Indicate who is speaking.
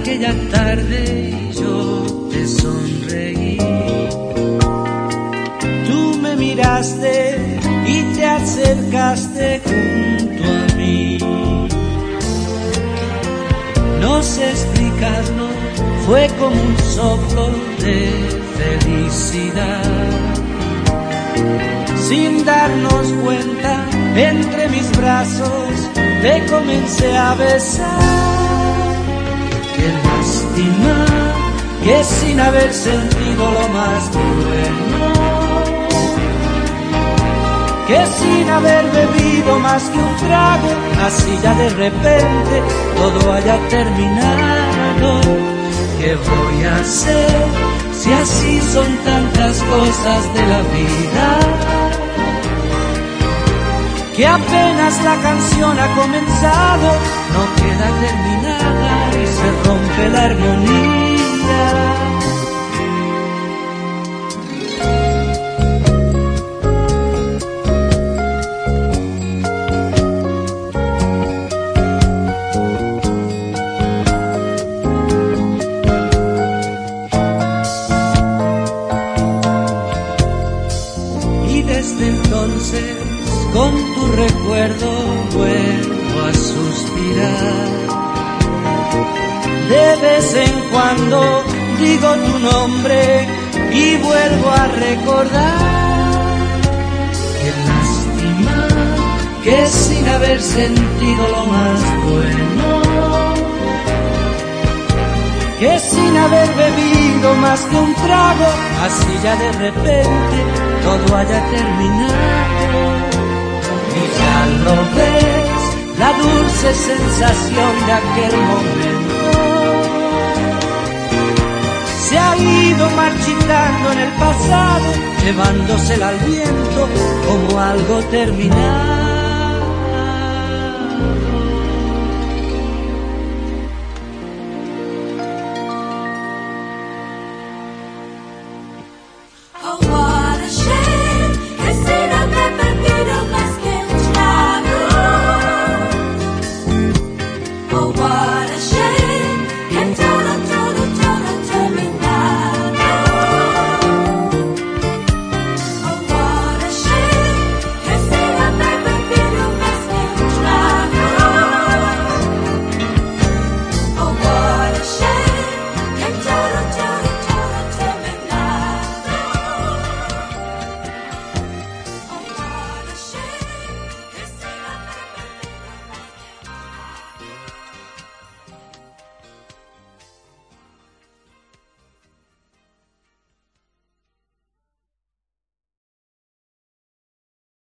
Speaker 1: aquella tarde yo te sonreí. Tú me miraste y te acercaste junto a mí. No sé explicarlo, fue como un soplo de felicidad. Sin darnos cuenta, entre mis brazos te comencé a besar. Que sin haber sentido lo más bueno, que sin haber bebido más que un trago, así ya de repente todo haya terminado. ¿Qué voy a hacer si así son tantas cosas de la vida? que apenas la canción ha comenzado, no queda terminada recuerdo vuelvo a suspirar. De vez en cuando digo tu nombre y vuelvo a recordar. Qué lástima que sin haber sentido lo más bueno, que sin haber bebido más que un trago, así ya de repente todo haya terminado y ya lo ves, la dulce sensación de aquel momento se ha ido marchitando en el pasado, llevándosela al viento como algo terminado.